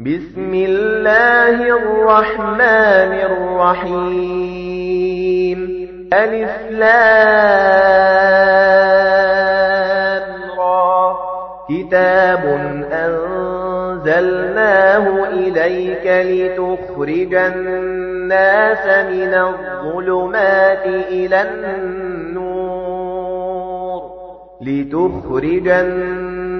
بسم الله الرحمن الرحيم. ألف لام را. كتاب أنزلناه إليك لتخرج الناس من الظلمات إلى النور. لتخرج الناس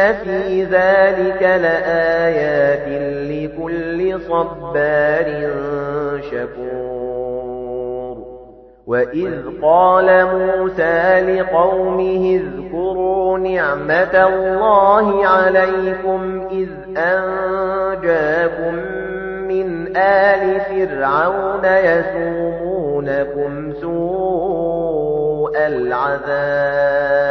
إن في ذلك لآيات لكل صبار شكور وإذ قال موسى لقومه اذكروا نعمة الله عليكم إذ أنجاكم من آل فرعون يسومونكم سوء العذاب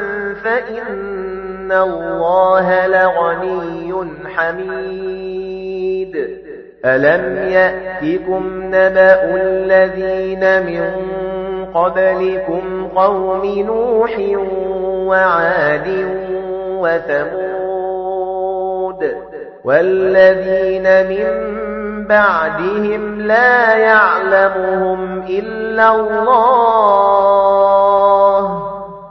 فَإِنَّ اللَّهَ لَغَنِيٌّ حَمِيدٌ. أَلَمْ يَأْتِكُمْ نَبَأُ الَّذِينَ مِن قَبْلِكُمْ قَوْمِ نُوحٍ وَعَادٍ وَثَمُودَ وَالَّذِينَ مِن بَعْدِهِمْ لَا يَعْلَمُهُمْ إِلَّا اللَّهُ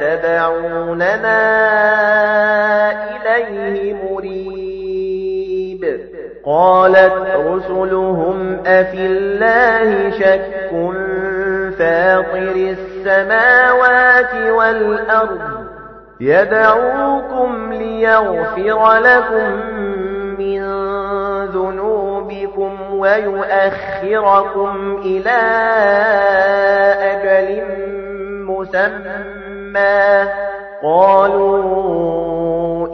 تَدْعُونَنَا إِلَيْهِ مُرِيبٍ. قَالَتْ رُسُلُهُمْ أَفِي اللَّهِ شَكٌّ فَاطِرِ السَّمَاوَاتِ وَالْأَرْضِ. يَدْعُوكُمْ لِيَ يغفر لكم من ذنوبكم ويؤخركم إلى أجل مسمى. قالوا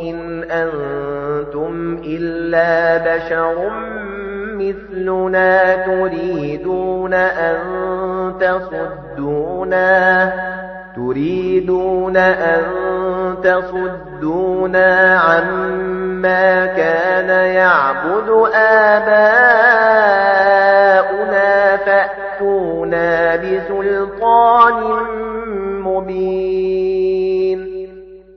إن أنتم إلا بشر مثلنا تريدون أن تصدونا تريدون أن تصدونا عما كان يعبد آباؤنا فأتونا بسلطان مبين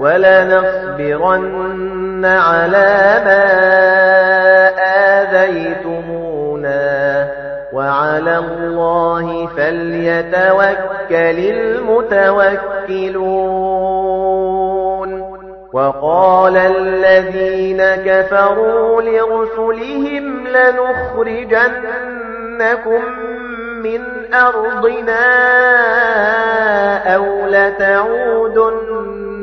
ولنصبرن على ما آذيتمونا. وعلى الله فليتوكل المتوكلون. وقال الذين كفروا لرسلهم لنخرجنكم من أرضنا أو لتعودن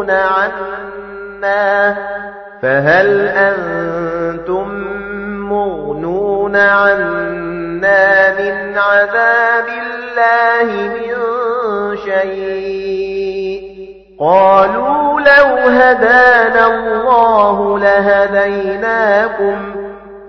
مغنون عنا فهل أنتم مغنون عنا مِنْ عَذَابِ اللَّهِ مِنْ شَيْءٍ؟ قَالُوا لَوْ هَدَانَا اللَّهُ لَهَدَيْنَاكُمْ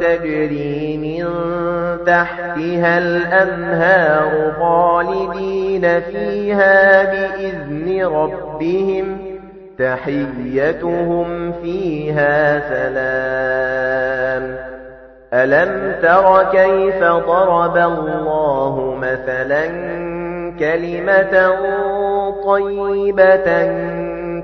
تَجْرِي مِن تَحْتِهَا الْأَنْهَارُ خَالِدِينَ فِيهَا بِإِذْنِ رَبِّهِمْ تَحِيَّتُهُمْ فِيهَا سَلَامٌ. أَلَمْ تَرَ كَيْفَ ضَرَبَ اللَّهُ مَثَلًا كَلِمَةً طَيِّبَةً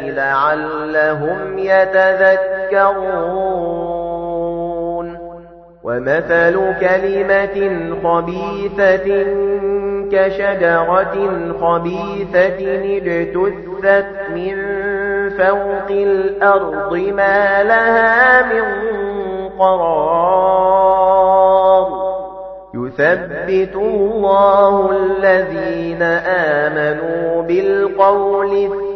لَعَلَّهُمْ يَتَذَكَّرُونَ. وَمَثَلُ كَلِمَةٍ خَبِيثَةٍ كَشَجَرَةٍ خَبِيثَةٍ اجْتُثَّتْ مِنْ فَوْقِ الْأَرْضِ مَا لَهَا مِنْ قَرَارٍ. يُثَبِّتُ اللَّهُ الَّذِينَ آمَنُوا بِالْقَوْلِ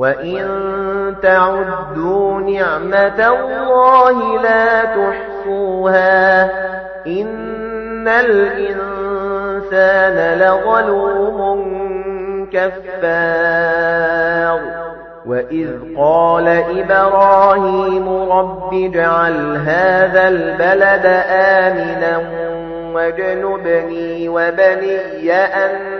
وَإِن تَعُدُّوا نِعْمَةَ اللَّهِ لَا تُحْصُوهَا إِنَّ الْإِنسَانَ لَظَلُومٌ كَفَّارٌ وَإِذْ قَالَ إِبْرَاهِيمُ رَبِّ اجْعَلْ هَذَا الْبَلَدَ آمِنًا وَاجْنُبْنِي وَبَنِيَّ أَن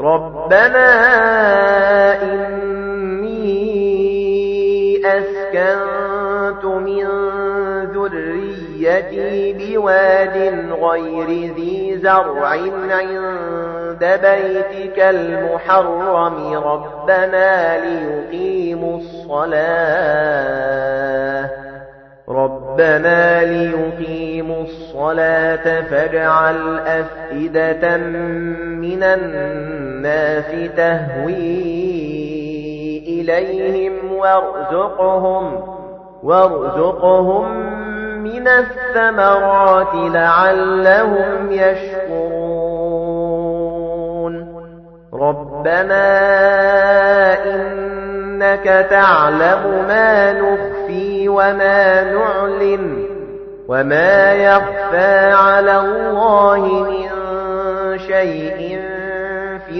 رَبَّنَا إِنِّي أَسْكَنتُ مِن ذُرِّيَّتِي بِوَادٍ غَيْرِ ذِي زَرْعٍ عِندَ بَيْتِكَ الْمُحَرَّمِ رَبَّنَا لِيُقِيمُوا الصَّلَاةَ رَبَّنَا لِيُقِيمُوا الصَّلَاةَ فَاجْعَلْ أَفْئِدَةً مِنَ النَّاسِ تَهْوِي إِلَيْهِمْ وَارْزُقْهُمْ وَارْزُقْهُمْ مِنَ الثَّمَرَاتِ لَعَلَّهُمْ يَشْكُرُونَ. رَبَّنَا إِنَّكَ تَعْلَمُ مَا نُخْفِي وَمَا نُعْلِنُ وَمَا يَخْفَى عَلَى اللَّهِ مِنْ شَيْءٍ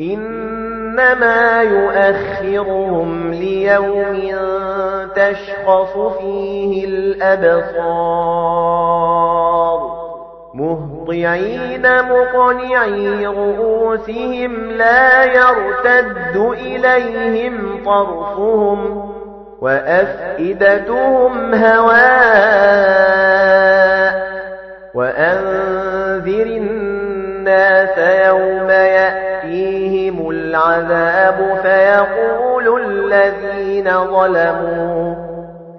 إِنَّمَا يُؤَخِّرُهُمْ لِيَوْمٍ تَشْخَصُ فِيهِ الْأَبْصَارُ. مُهْطِعِينَ مُقْنِعِي رُءُوسِهِمْ لَا يَرْتَدُّ إِلَيْهِمْ طَرْفُهُمْ وَأَفْئِدَتُهُمْ هَوَاءٌ. وَأَنذِرِ النَّاسَ يَوْمَ يَأْتِيهِمُ الْعَذَابُ فَيَقُولُ الَّذِينَ ظَلَمُوا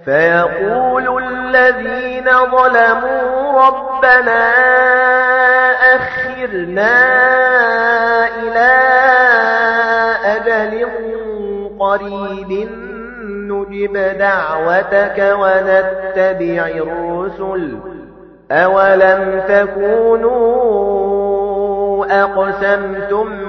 فَيَقُولُ الَّذِينَ ظَلَمُوا رَبَّنَا أَخِّرْنَا إِلَى أَجَلٍ قَرِيبٍ نُجِبْ دَعْوَتَكَ وَنَتَّبِعِ الرُّسُلَ أَوَلَمْ تَكُونُوا أَقْسَمْتُمْ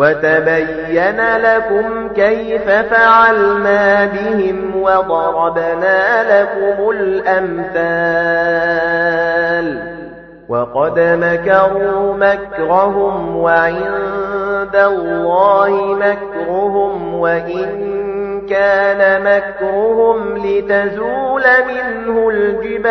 وَتَبَيَّنَ لَكُمْ كَيْفَ فَعَلْنَا بِهِمْ وَضَرَبْنَا لَكُمُ الْأَمْثَالَ وَقَدْ مَكَرُوا مَكْرَهُمْ وَعِندَ عِندَ اللَّهِ مَكْرُهُمْ وَإِن كَانَ مَكْرُهُمْ لِتَزُولَ مِنْهُ الْجِبَالُ